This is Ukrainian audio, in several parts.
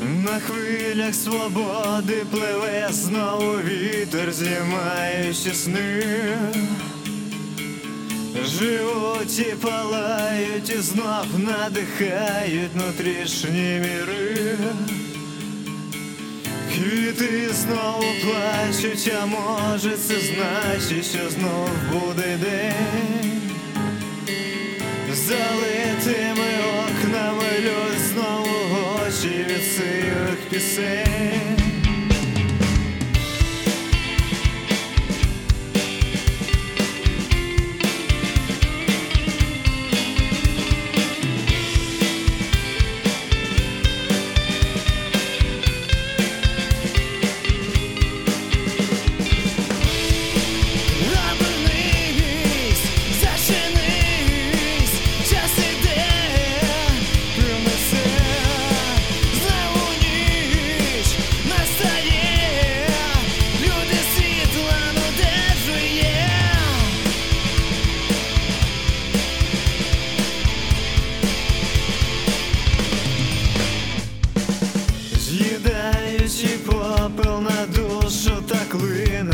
На хвилях свободи пливе знову вітер, знімаючи сни. Живуть і палають, і знов надихають внутрішні міри. Квіти знову плачуть, а може це значить, що знов буде день. Залитими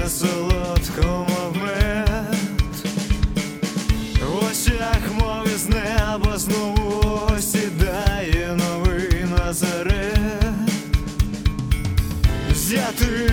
солодко, мов мед в очах мов знову сідає новий назарет. Взяти